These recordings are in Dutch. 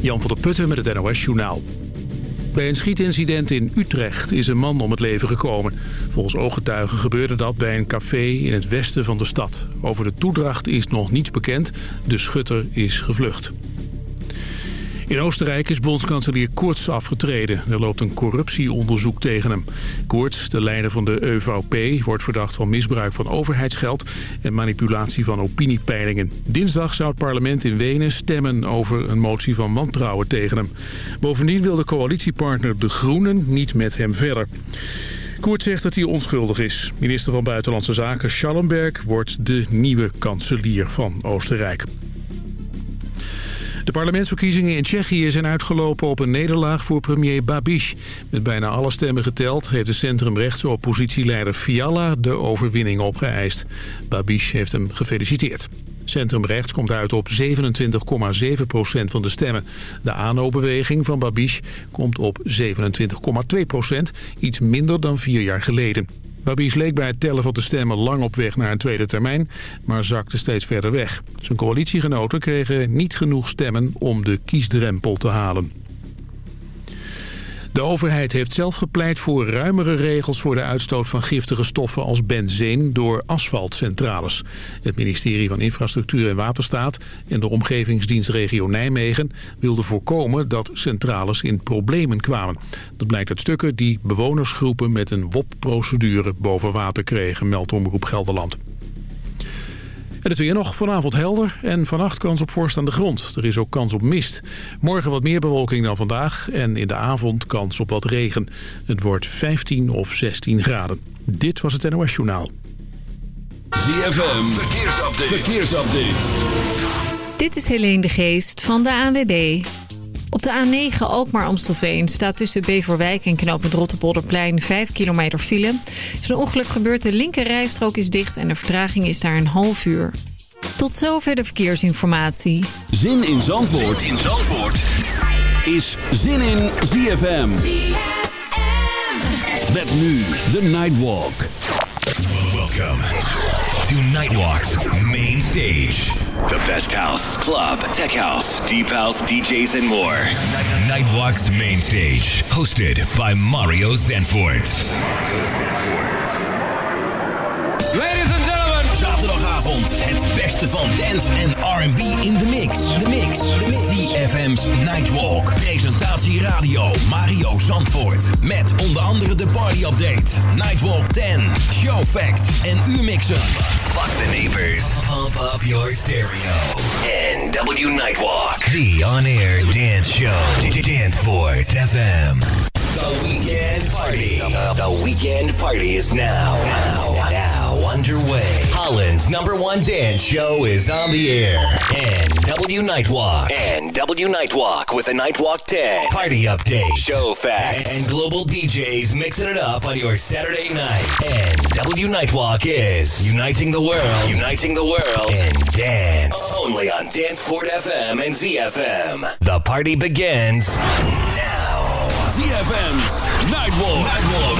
Jan van der Putten met het NOS Journaal. Bij een schietincident in Utrecht is een man om het leven gekomen. Volgens ooggetuigen gebeurde dat bij een café in het westen van de stad. Over de toedracht is nog niets bekend. De schutter is gevlucht. In Oostenrijk is bondskanselier Koorts afgetreden. Er loopt een corruptieonderzoek tegen hem. Koorts, de leider van de EVP, wordt verdacht van misbruik van overheidsgeld... en manipulatie van opiniepeilingen. Dinsdag zou het parlement in Wenen stemmen over een motie van wantrouwen tegen hem. Bovendien wil de coalitiepartner De Groenen niet met hem verder. Koert zegt dat hij onschuldig is. Minister van Buitenlandse Zaken Schallenberg wordt de nieuwe kanselier van Oostenrijk. De parlementsverkiezingen in Tsjechië zijn uitgelopen op een nederlaag voor premier Babiš. Met bijna alle stemmen geteld heeft de centrumrechtse oppositieleider Fiala de overwinning opgeëist. Babiš heeft hem gefeliciteerd. Centrumrechts komt uit op 27,7% van de stemmen. De ANO-beweging van Babiš komt op 27,2% iets minder dan vier jaar geleden. Babiš leek bij het tellen van de stemmen lang op weg naar een tweede termijn, maar zakte steeds verder weg. Zijn coalitiegenoten kregen niet genoeg stemmen om de kiesdrempel te halen. De overheid heeft zelf gepleit voor ruimere regels voor de uitstoot van giftige stoffen als benzeen door asfaltcentrales. Het ministerie van Infrastructuur en Waterstaat en de omgevingsdienstregio Nijmegen wilden voorkomen dat centrales in problemen kwamen. Dat blijkt uit stukken die bewonersgroepen met een WOP-procedure boven water kregen, meldt Omroep Gelderland. En het weer nog vanavond helder en vannacht kans op vorst aan de grond. Er is ook kans op mist. Morgen wat meer bewolking dan vandaag en in de avond kans op wat regen. Het wordt 15 of 16 graden. Dit was het NOS Journaal. ZFM, verkeersupdate. verkeersupdate. Dit is Helene de Geest van de ANWB. Op de A9 Alkmaar-Amstelveen staat tussen Beverwijk en knooppunt Rotterpolderplein 5 kilometer file. Er is een ongeluk gebeurd, de linker rijstrook is dicht en de vertraging is daar een half uur. Tot zover de verkeersinformatie. Zin in Zandvoort, zin in Zandvoort. is Zin in ZFM. Met nu de Nightwalk. Welcome to Nightwalk's main stage. The best house, club, tech house, deep house, DJs, and more. Nightwalk's main stage, hosted by Mario Zanfort. Ladies and gentlemen, zaterdagavond het beste van dance en R&B in de mix. De mix. FM's Nightwalk. Presentatie radio Mario Zandvoort. Met onder andere de party update, Nightwalk 10, show facts en U-mixen. Fuck the neighbors. Pump up your stereo. NW Nightwalk. The on-air dance show. Danceport FM. The weekend party. The, the weekend party is now. Now. Now underway. Holland's number one dance show is on the air. NW Nightwalk. NW Nightwalk with a Nightwalk 10. Party update. Show facts. And global DJs mixing it up on your Saturday night. NW Nightwalk is uniting the world. Uniting the world in dance. Only on Danceport FM and ZFM. The party begins now. ZFM's Nightwalk. Nightwalk.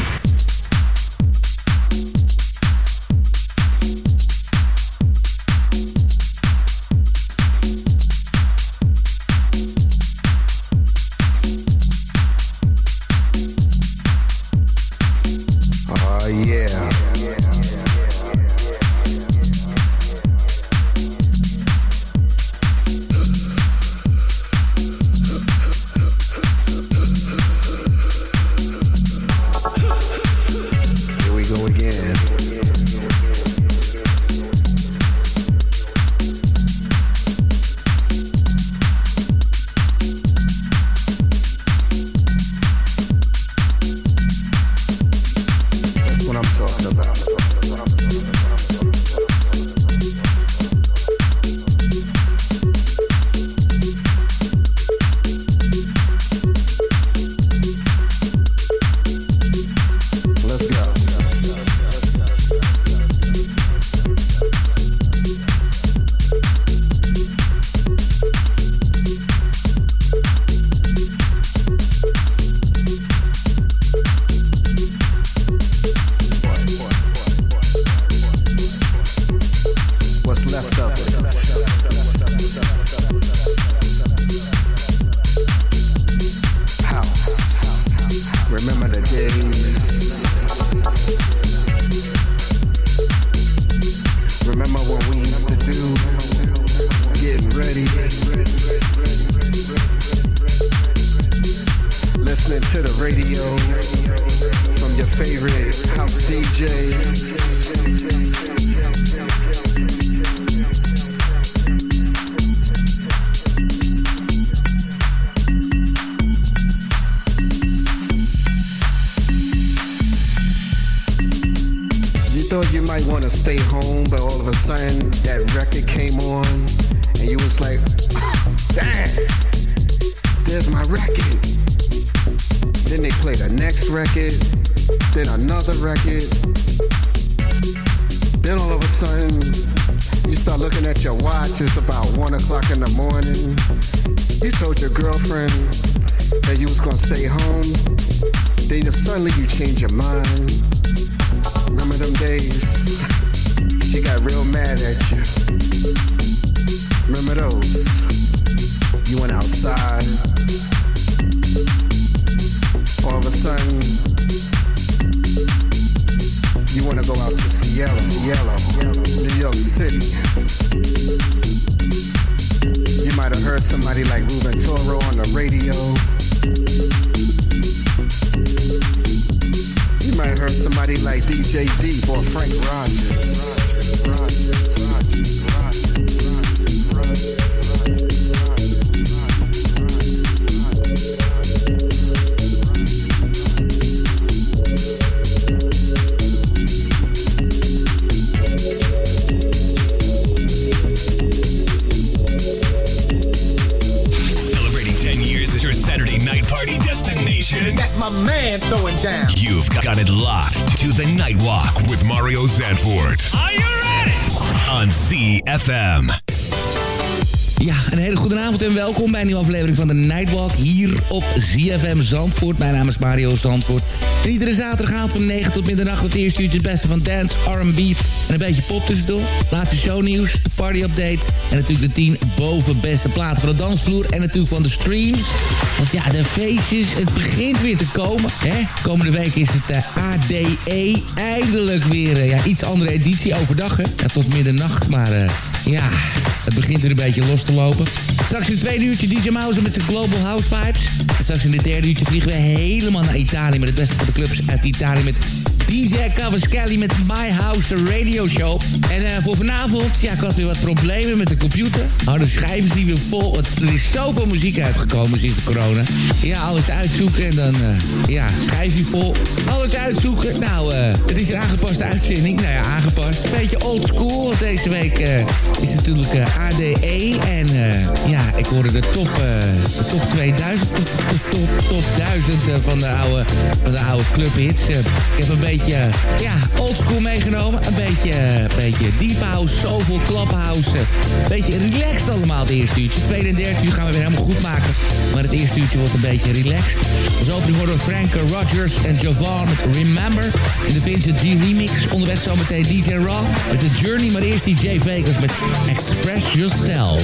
You might want to stay home, but all of a sudden that record came on, and you was like, "Dang, there's my record." Then they play the next record, then another record. Then all of a sudden, you start looking at your watch. It's about one o'clock in the morning. You told your girlfriend that you was gonna stay home. Then suddenly you change your mind. Them days? She got real mad at you. Remember those? You went outside. All of a sudden, you want to go out to Cielo, Cielo, New York City. You might have heard somebody like Ruben Toro on the radio. Might have heard somebody like DJ Deep or Frank Rogers. Celebrating 10 years as your Saturday night party destination. That's my man throwing down. You've got it locked to the Nightwalk with Mario Zandvoort. Are you ready? On CFM. Ja, een hele goede avond en welkom bij een nieuwe aflevering van de Nightwalk hier op ZFM Zandvoort. Mijn naam is Mario Zandvoort. En iedere zaterdagavond van 9 tot middernacht het eerste uurtje het beste van dance, R&B en een beetje pop tussendoor. Laatste shownieuws, de party update en natuurlijk de 10 boven beste platen van de dansvloer en natuurlijk van de streams. Want ja, de feestjes, het begint weer te komen. Hè? Komende week is het eh, ADE eindelijk weer eh, ja, iets andere editie overdag. Hè? Ja, tot middernacht, maar eh, ja, het begint weer een beetje los te lopen. Straks in het tweede uurtje DJ Mouse met zijn Global House Vibes. En straks in het derde uurtje vliegen we helemaal naar Italië... met het beste van de clubs uit Italië met DJ Cavaschelli met My House, de radio show. En eh, voor vanavond, ja, ik had weer wat problemen met de computer. Oh, de schijven die weer vol. Er is zoveel muziek uitgekomen sinds de corona. Ja, alles uitzoeken en dan, eh, ja, schijfje vol. Alles uitzoeken. Nou, eh, het is een aangepaste uitzending. Nou ja, aangepast. Een beetje old school, want deze week is natuurlijk ADE. En ja, ik hoorde de top, de top 2000, de top, top, top 1000 eh, van de oude, van de oude clubhits. Ik heb een beetje, ja, oldschool meegenomen. Een beetje, beetje deep house, soulful clubhouse. Een beetje relaxed allemaal het eerste uurtje. Tweede en derde uur gaan we weer helemaal goed maken. Maar het eerste uurtje wordt een beetje relaxed. Als opening horen Frank Rogers en Jovan met Remember. In de Vincent G remix. Onderweg zometeen DJ Raw met The Journey. Maar eerst DJ Vegas met Express Yourself.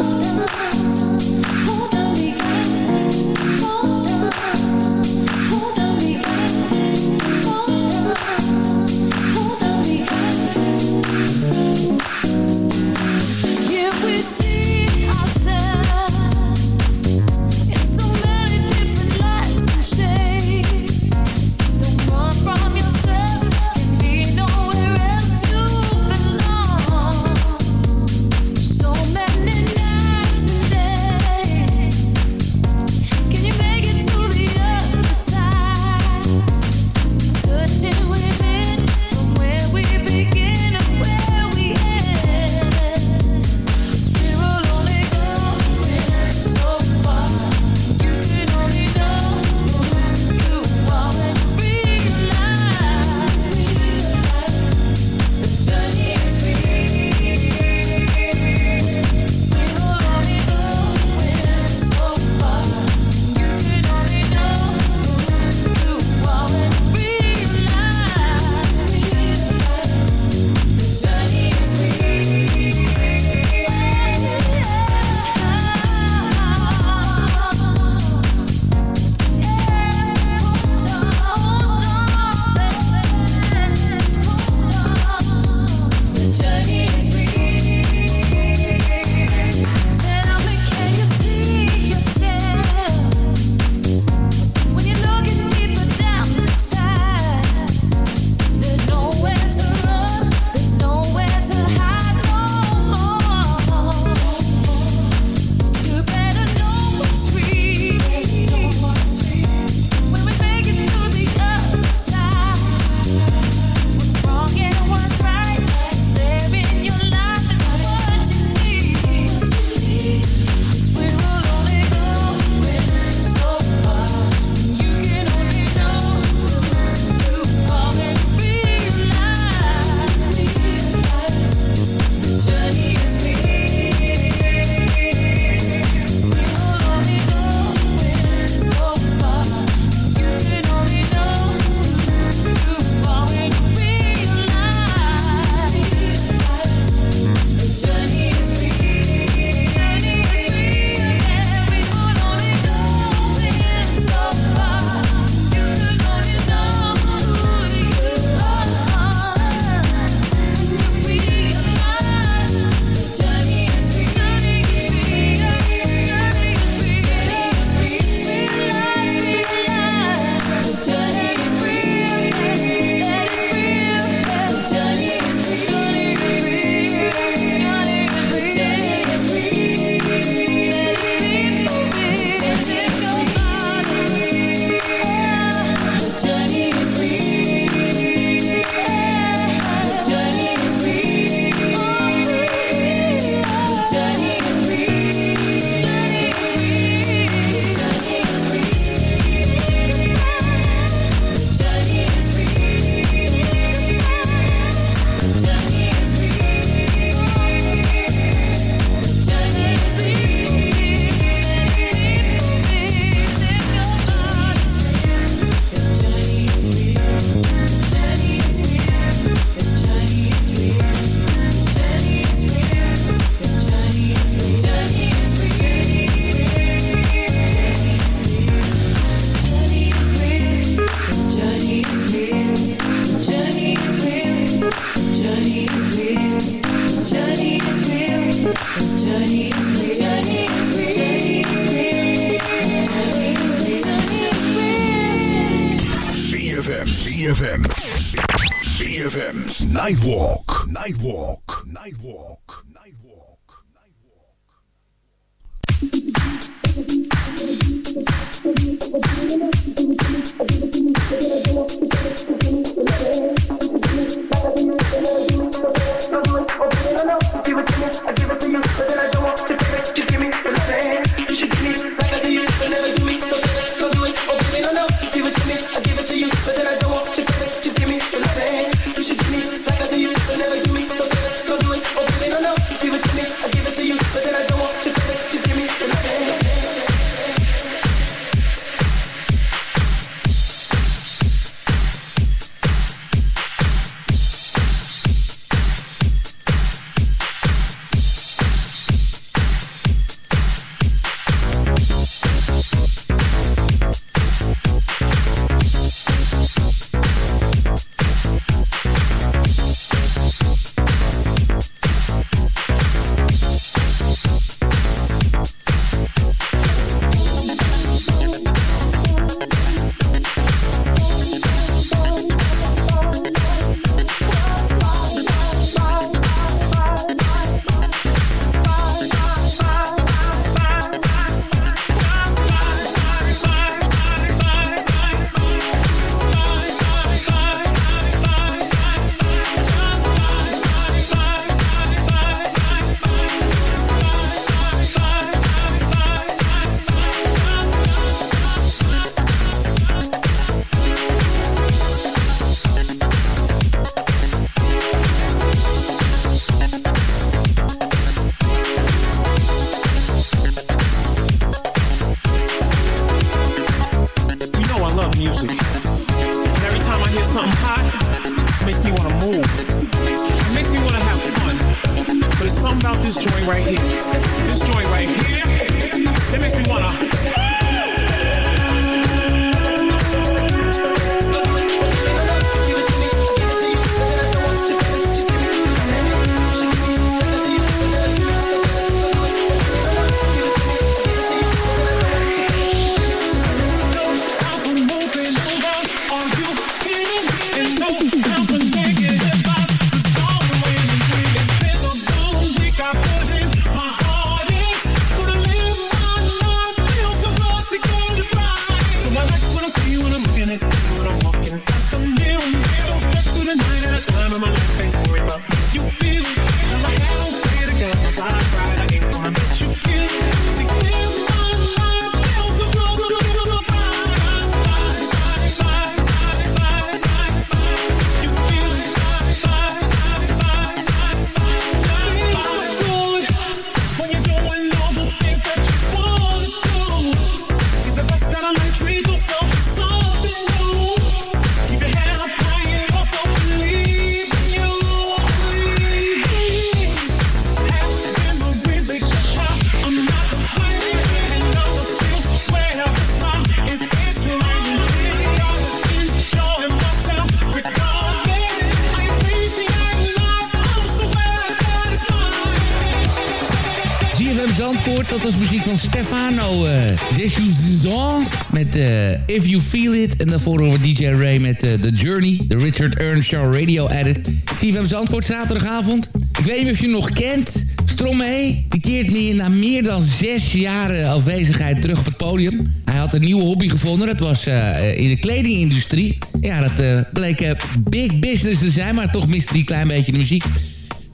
about If You Feel It. En daarvoor horen DJ Ray met uh, The Journey. De Richard Ernst Show Radio Edit. CFM Zandvoort, zaterdagavond. Ik weet niet of je hem nog kent. Stromae, die keert meer, na meer dan zes jaren afwezigheid terug op het podium. Hij had een nieuwe hobby gevonden. Dat was uh, in de kledingindustrie. Ja, dat uh, bleek big business te zijn, maar toch miste hij een klein beetje de muziek.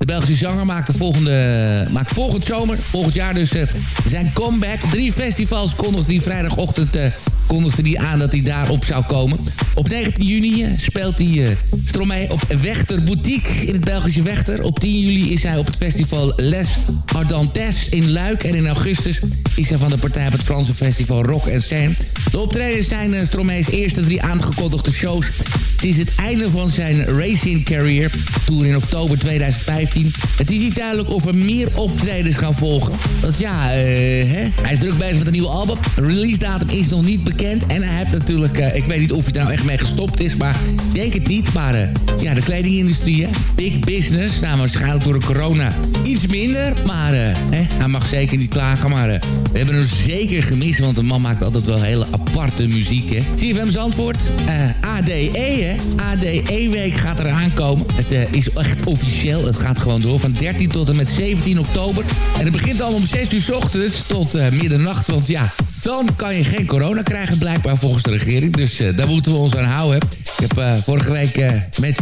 Belgische zanger maakt, de volgende, maakt volgend zomer, volgend jaar dus zijn comeback. Drie festivals kondigde hij vrijdagochtend kondigde hij aan dat hij daarop zou komen. Op 19 juni eh, speelt hij uh, Stromae op Wechter Boutique in het Belgische Wechter. Op 10 juli is hij op het festival Les Ardentes in Luik. En in augustus is hij van de partij op het Franse festival Rock en Scène. De optredens zijn uh, Stromae's eerste drie aangekondigde shows sinds het einde van zijn racing career. Tour in oktober 2015. Het is niet duidelijk of er meer optredens gaan volgen. Want ja, uh, hè? hij is druk bezig met een nieuw album. release datum is nog niet bekend. En hij heeft natuurlijk, uh, ik weet niet of hij er nou echt mee gestopt is, maar denk het niet. Maar uh, ja, de kledingindustrie, big business. Nou, waarschijnlijk door de corona iets minder. Maar hè? hij mag zeker niet klagen. Maar we hebben hem zeker gemist, want de man maakt altijd wel hele aparte muziek. Hè? CFM's antwoord, ADE, hè? ADE-week gaat eraan komen. Het is echt officieel. Het gaat van 13 tot en met 17 oktober. En het begint al om 6 uur s ochtends tot uh, middernacht. Want ja, dan kan je geen corona krijgen blijkbaar volgens de regering. Dus uh, daar moeten we ons aan houden. Ik heb uh, vorige week uh, met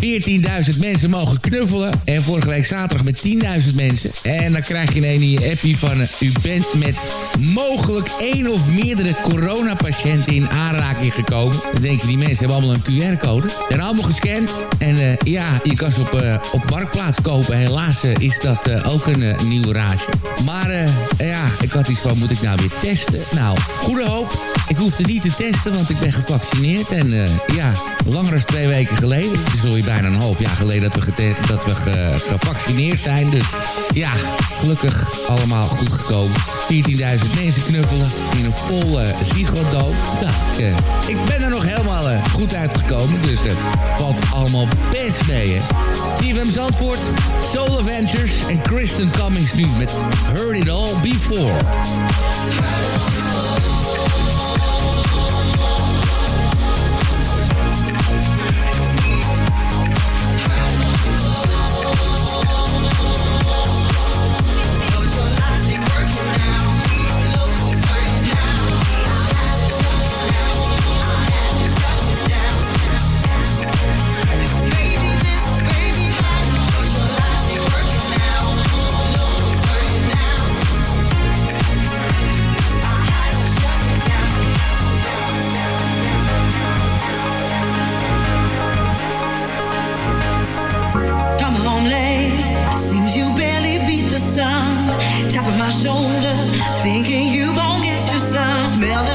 14.000 mensen mogen knuffelen. En vorige week zaterdag met 10.000 mensen. En dan krijg je een je appie van... u bent met mogelijk één of meerdere coronapatiënten in aanraking gekomen. Dan denk je, die mensen hebben allemaal een QR-code. Zijn allemaal gescand. En ja, je kan ze op, op Marktplaats kopen. Helaas is dat ook een nieuw raadje. Maar ja, ik had iets van, moet ik nou weer testen? Nou, goede hoop. Ik hoefde niet te testen, want ik ben gevaccineerd. En uh, ja, langer dan twee weken geleden. Het is alweer bijna een half jaar geleden dat we, dat we gevaccineerd zijn. Dus ja, gelukkig allemaal goed gekomen. 14.000 mensen knuffelen in een vol uh, ziegodoom. Ja, uh, ik ben er nog helemaal goed uitgekomen. Dus het valt allemaal best mee, hè. CFM Zandvoort, Soul Adventures en Kristen Cummings nu met Heard It All Before. Suggest you go back there. Day to day with you, it's always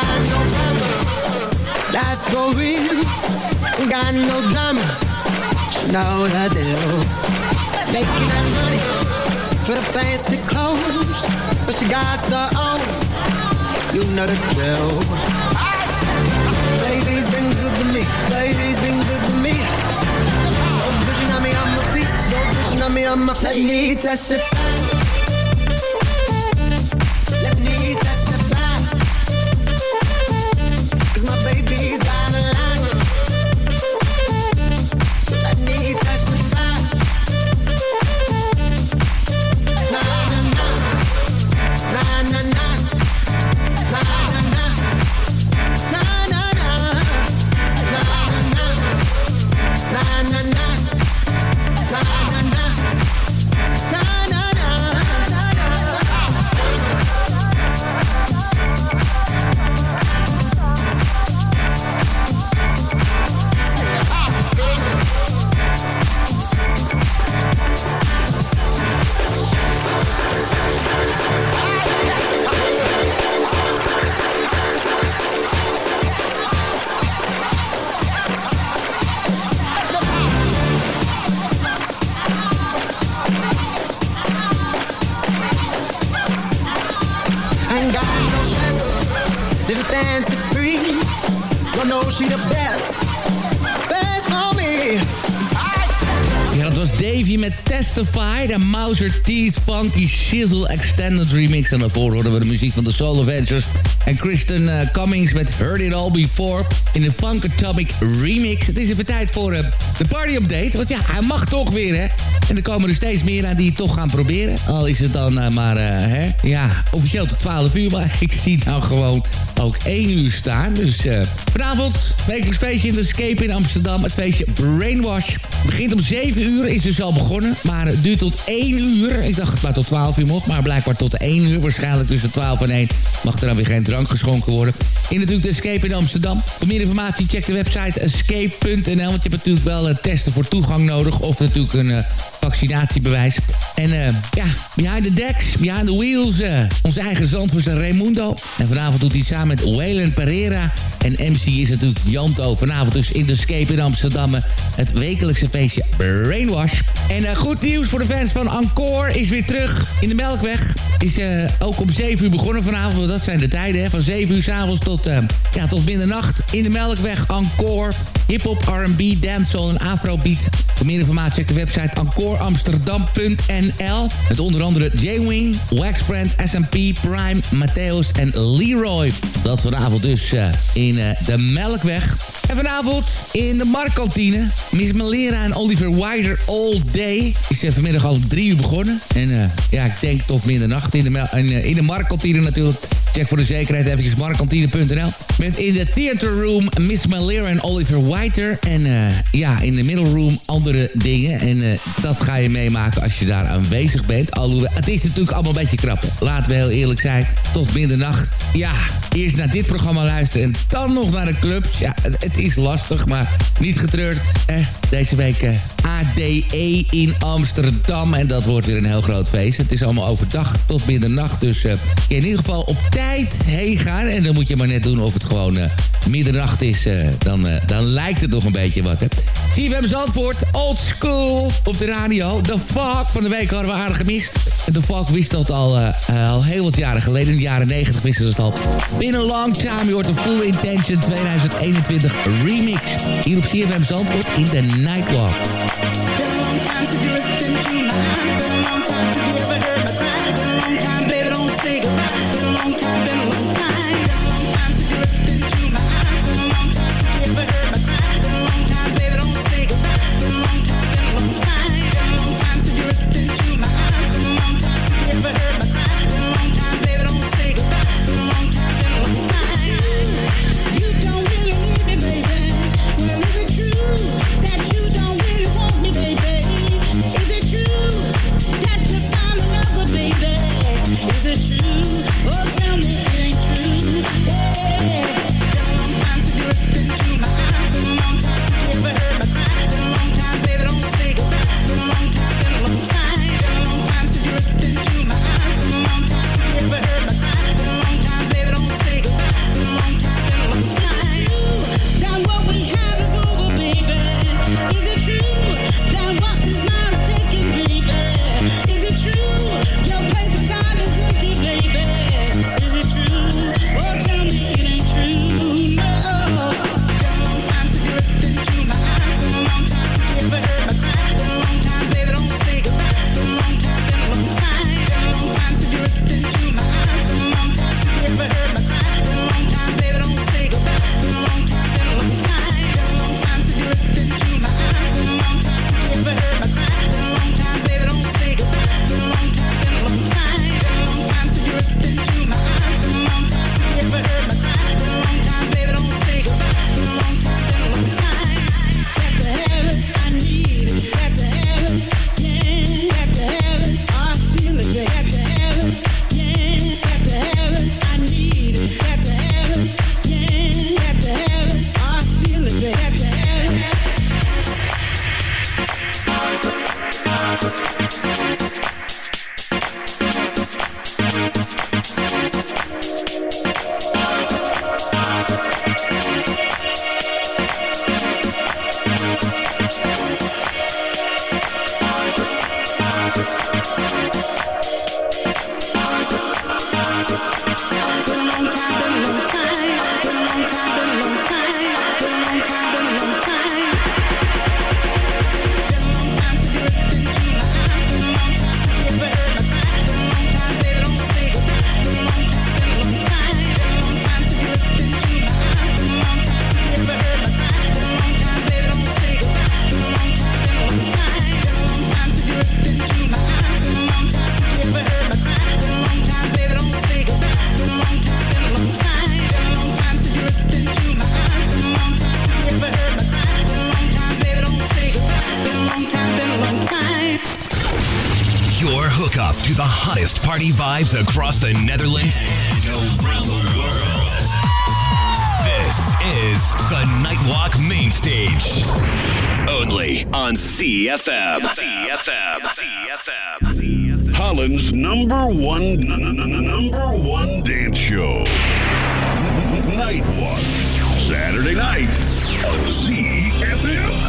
got no drama. That's for real. Got no drama. No, I do. Making that money for the fancy clothes, but she got her own. You know the drill. Baby's been good to me. Baby's been good to me. So good, you know me, I'm a beast. So good, you know me, I'm a flat. Let me test it. De Mouser T's Funky Shizzle Extended Remix. En daarvoor hoorden we de muziek van de Soul Avengers. En Kristen uh, Cummings met Heard It All Before. In de Funk Atomic Remix. Het is even tijd voor uh, de party update. Want ja, hij mag toch weer, hè. En er komen er steeds meer aan die het toch gaan proberen. Al is het dan uh, maar, hè. Ja, officieel tot 12 uur. Maar ik zie nou gewoon ook 1 uur staan. Dus vanavond, wekelijks feestje in de Escape in Amsterdam. Het feestje Brainwash. Begint om 7 uur, is dus al begonnen. Maar het duurt tot 1 uur. Ik dacht het maar tot 12 uur mocht, maar blijkbaar tot 1 uur. Waarschijnlijk tussen 12 en 1 mag er dan weer geen drank geschonken worden. In natuurlijk de Escape in Amsterdam. Voor meer informatie check de website escape.nl. Want je hebt natuurlijk wel uh, testen voor toegang nodig. Of natuurlijk een uh, vaccinatiebewijs. En uh, ja, behind the decks, behind the wheels. onze eigen zandvoerster Raimundo. En vanavond doet hij samen met Waylon Pereira. En MC is natuurlijk Janto. Vanavond dus in de Escape in Amsterdam. Het wekelijkse feestje Brainwash. En goed nieuws voor de fans van Encore is weer terug in de Melkweg. Is ook om 7 uur begonnen vanavond. Dat zijn de tijden, hè. Van 7 uur s'avonds tot, uh, ja, tot middernacht. In de Melkweg, Encore. Hip-hop, R&B, dancehall en afrobeat. Voor meer informatie check de website encoreamsterdam.nl. Met onder andere J-Wing, Waxfriend, SMP, Prime, Matthäus en Leroy. Dat vanavond dus uh, in de Melkweg. En vanavond in de Marktkantine. Miss Malera en Oliver Wider All Day. Uh, vanmiddag al om drie uur begonnen. En ja, ik denk tot middernacht in de, in, in de Marktkantine natuurlijk. Check voor de zekerheid even marktkantine.nl. Met in de theater room Miss Malera en Oliver Whiter. En uh, ja, in de middle room andere dingen. En dat ga je meemaken als je daar aanwezig bent. Alhoewel, het is natuurlijk allemaal een beetje krap. Laten we heel eerlijk zijn. Tot middernacht. Ja, eerst naar dit programma luisteren en dan nog naar de clubs. Ja, het, is lastig, maar niet getreurd. Eh, deze week ADE in Amsterdam. En dat wordt weer een heel groot feest. Het is allemaal overdag tot middernacht. Dus uh, in ieder geval op tijd heen gaan. En dan moet je maar net doen of het gewoon uh, middernacht is. Uh, dan, dan lijkt het toch een beetje wat. Hè. CFM Zandvoort, old school op de radio. De Fog van de week hadden we aardig gemist. De Fog wist dat al, al heel wat jaren geleden. In de jaren 90 wisten ze het al. Binnen long time, je hoort de Full Intention 2021 remix. Hier op CFM Zandvoort in de Nightwalk. Party across the Netherlands and around the world. This is the Nightwalk Main Stage. Only on CFM. CFM. CFM. Holland's number one, number one dance show. Nightwalk. Saturday night on CFM.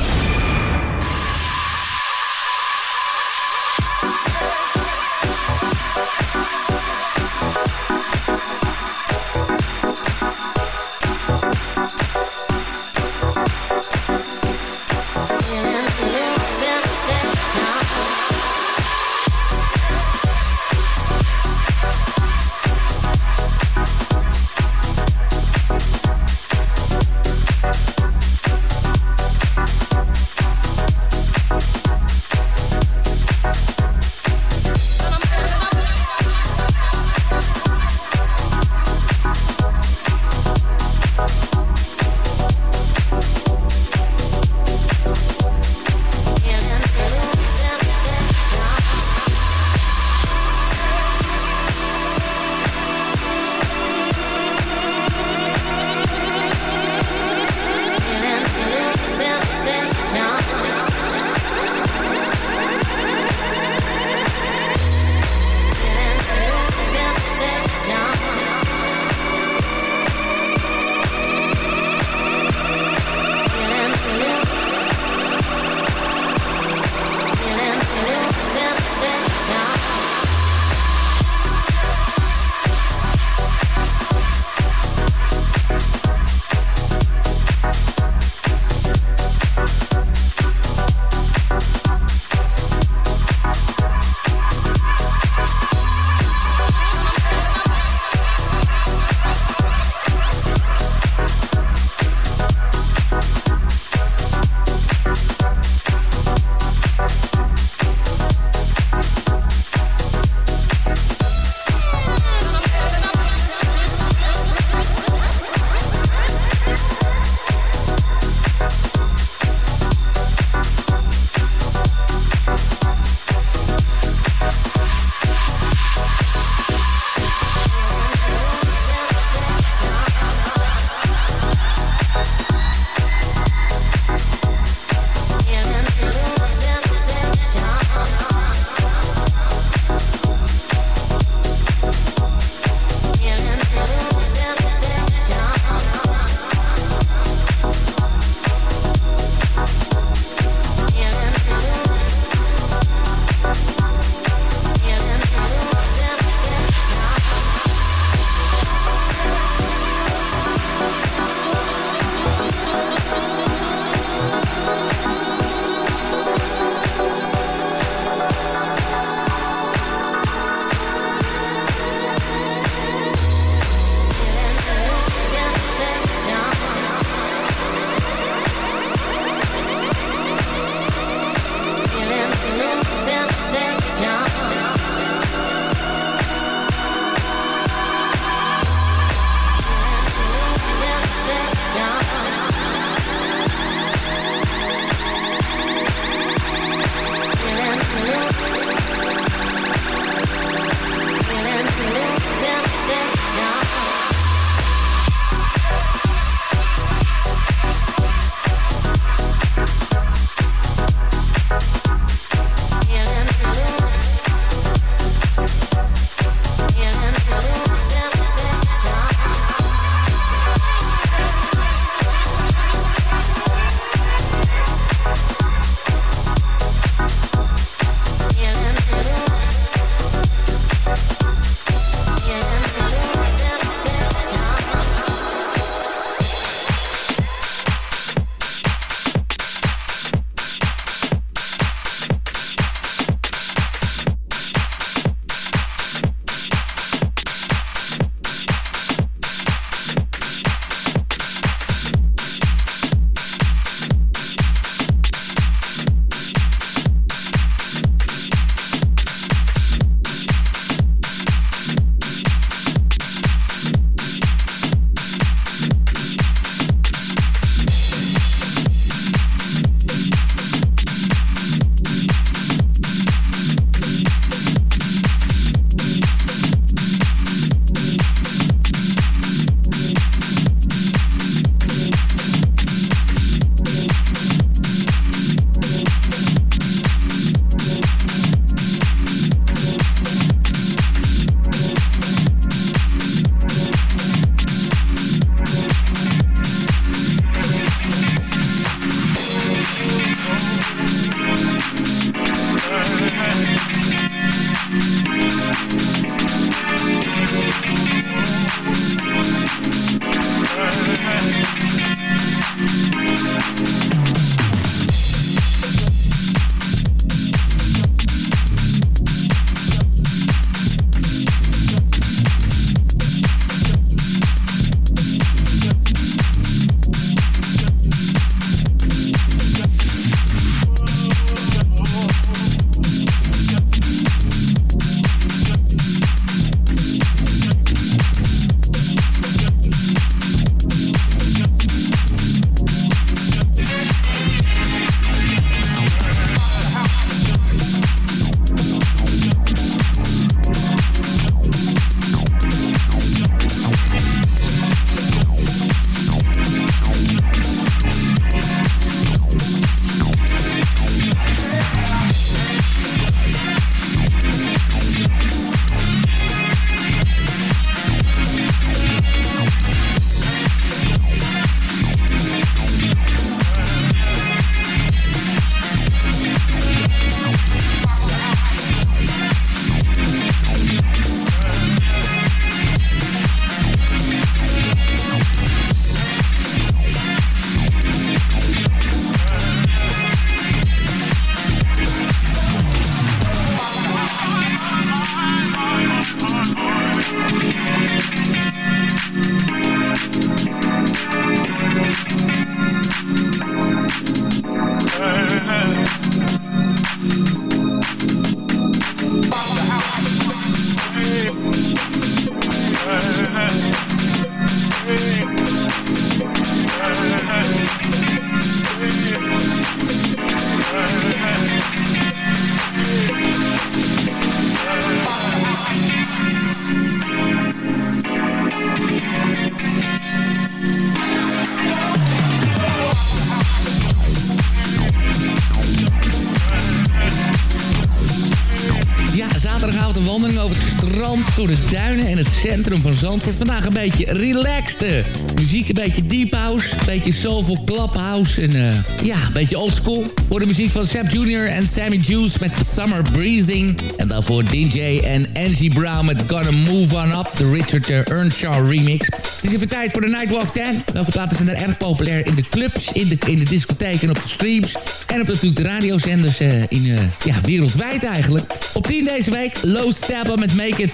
Door de duinen en het centrum van Zandvoort. Vandaag een beetje relaxed. Muziek, een beetje deep house, een beetje soulful clubhouse. En uh, ja, een beetje oldschool. Voor de muziek van Sap Jr. en Sammy Juice met Summer Breezing. En daarvoor DJ en Angie Brown met Gonna Move On Up. De Richard Earnshaw remix. Het is even tijd voor de Nightwalk 10. Welke platen zijn er erg populair in de clubs, in de, in de discotheek en op de streams. En op natuurlijk de radiozenders uh, in, uh, ja, wereldwijd eigenlijk. Op 10 deze week Low Stepper met Make It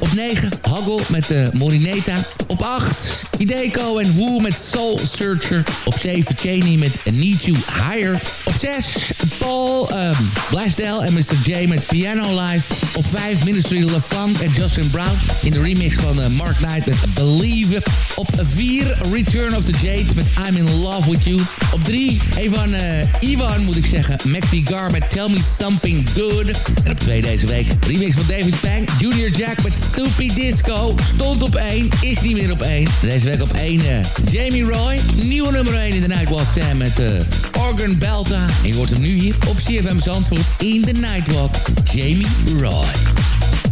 Op 9 Huggle met uh, Morineta. Op 8 Ideco en Woo met Soul Searcher. Op 7 Cheney met Need You Higher. Op 6 Paul um, Blasdell en Mr. J met Piano Live. Op 5 Ministry LaFunk en Justin Brown. In de remix van Mark Knight met Believe. Op 4 Return of the Jade met I'm in Love With You. Op 3 Evan Ivan moet ik zeggen. McVie Gar met Tell Me Something Good. En op 2 deze week remix van David Pang. Junior Jack met Stupid Disco. Stond op 1, is niet meer op 1. Deze week op 1 uh, Jamie Roy. Nieuwe nummer 1 in de Nightwalk 10 met uh, Organ Belta. En je hoort hem nu hier op CFM Zandvoort in de Nightwalk. Jamie Roy.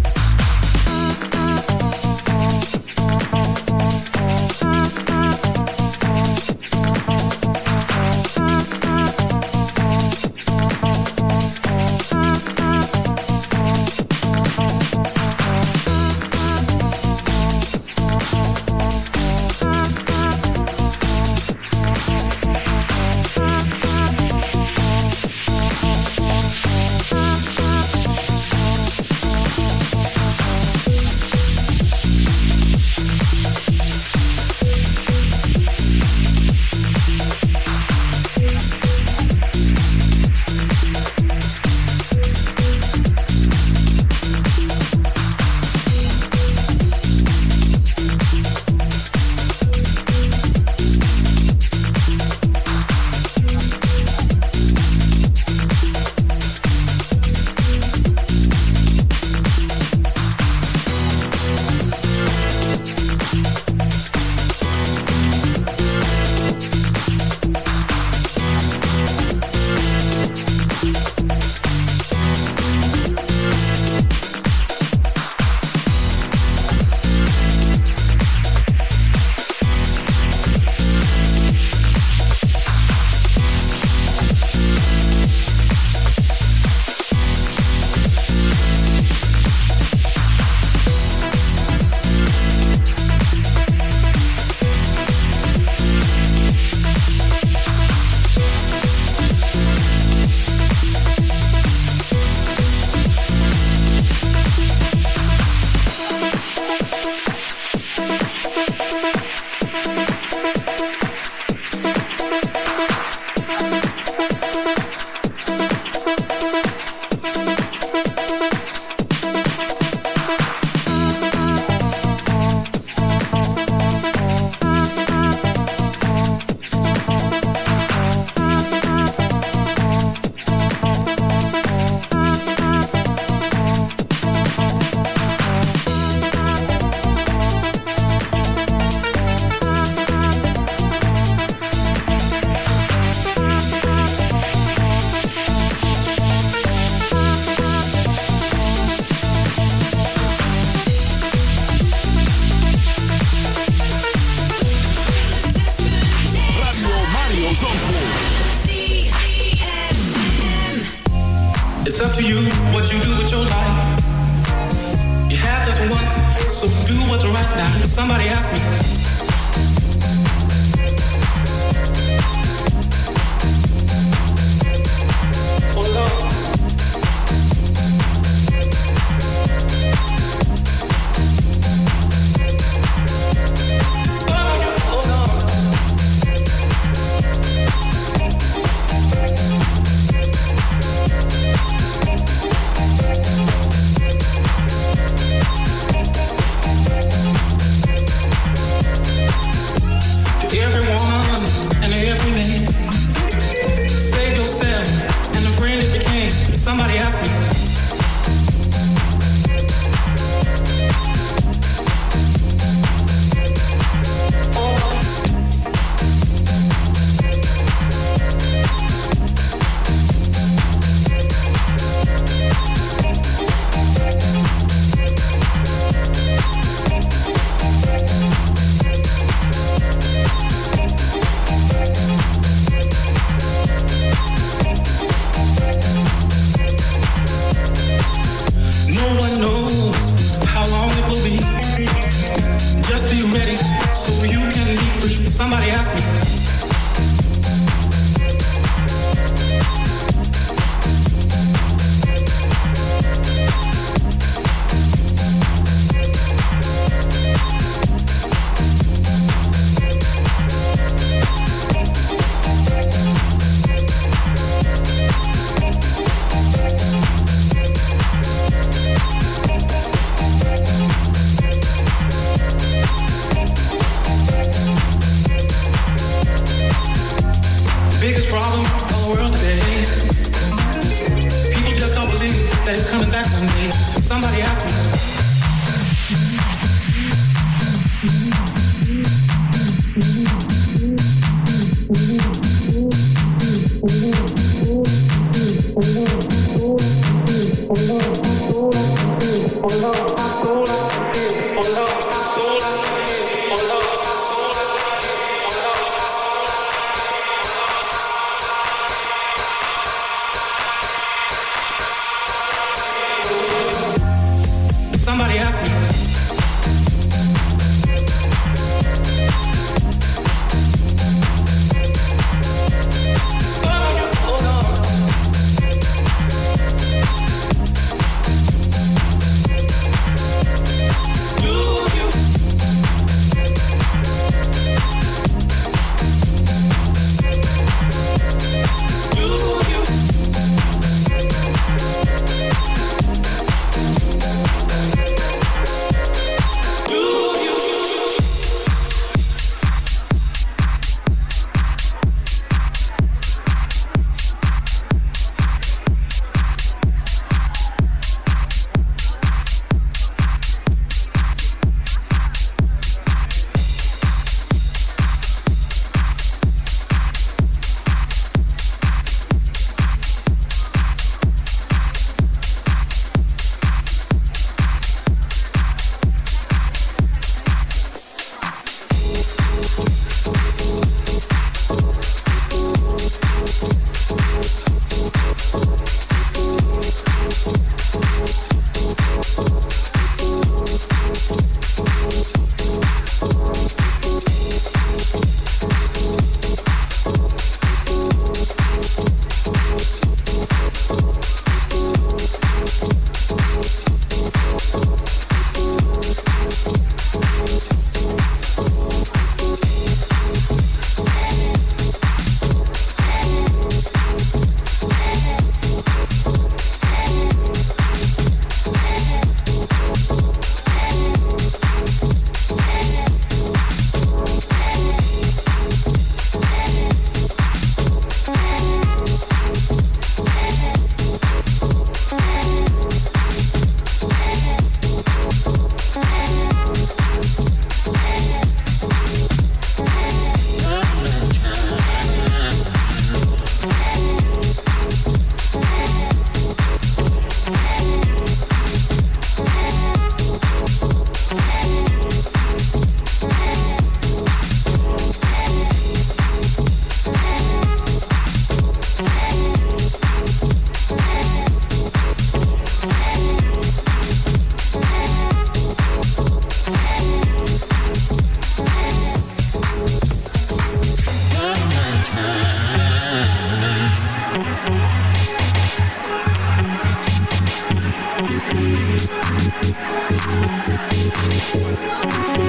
Thank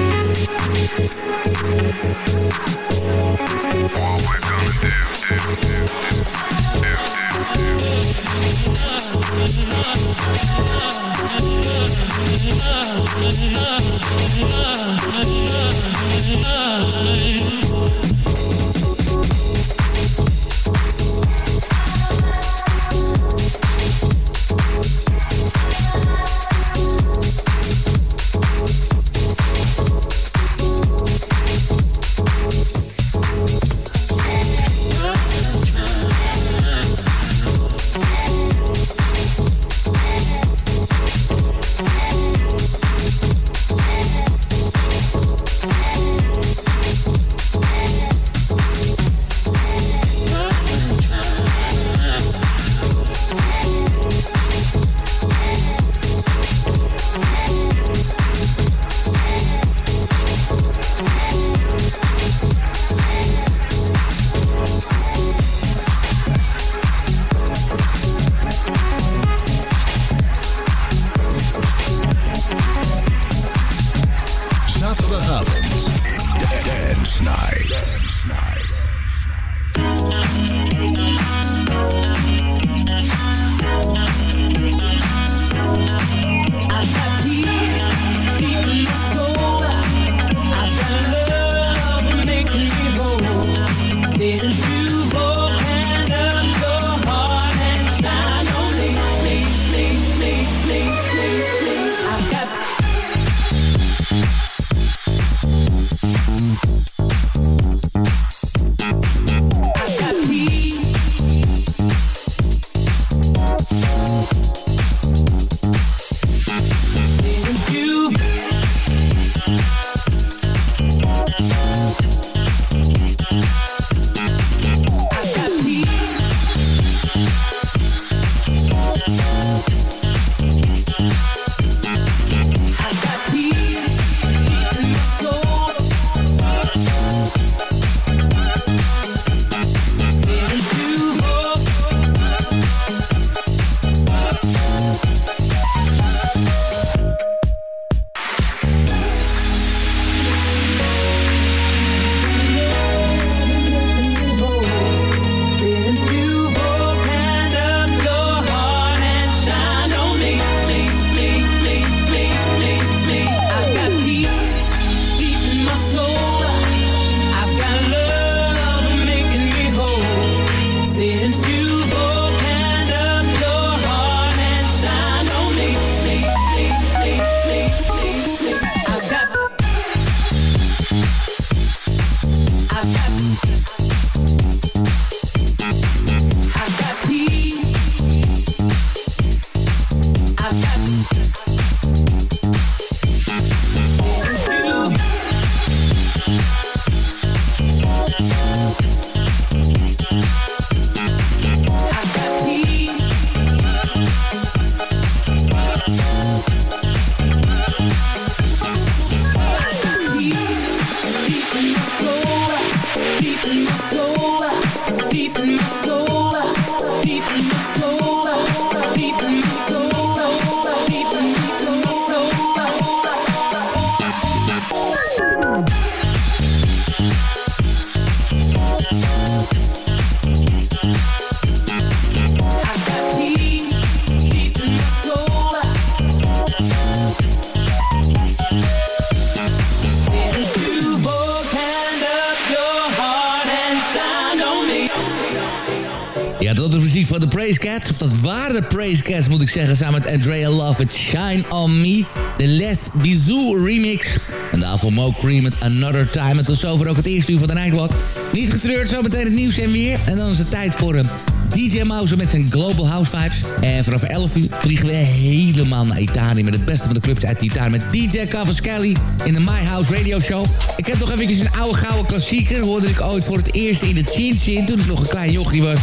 moet ik zeggen. Samen met Andrea Love met Shine On Me. De Les Bisous remix. En daarvoor Mo Cream met Another Time. En tot zover ook het eerste uur van de Nightwalk. Niet getreurd, zometeen het nieuws en weer. En dan is het tijd voor een DJ Mouse met zijn Global House Vibes. En vanaf 11 uur vliegen we helemaal naar Italië... met het beste van de clubs uit Italië. Met DJ Cavaschelli in de My House Radio Show. Ik heb nog even een oude gouden klassieker. Hoorde ik ooit voor het eerst in de Chin Chin... toen ik nog een klein jochie was.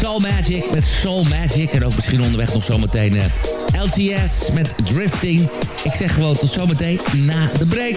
Soul Magic met Soul Magic. En ook misschien onderweg nog zometeen eh, LTS met Drifting. Ik zeg gewoon tot zometeen na de break.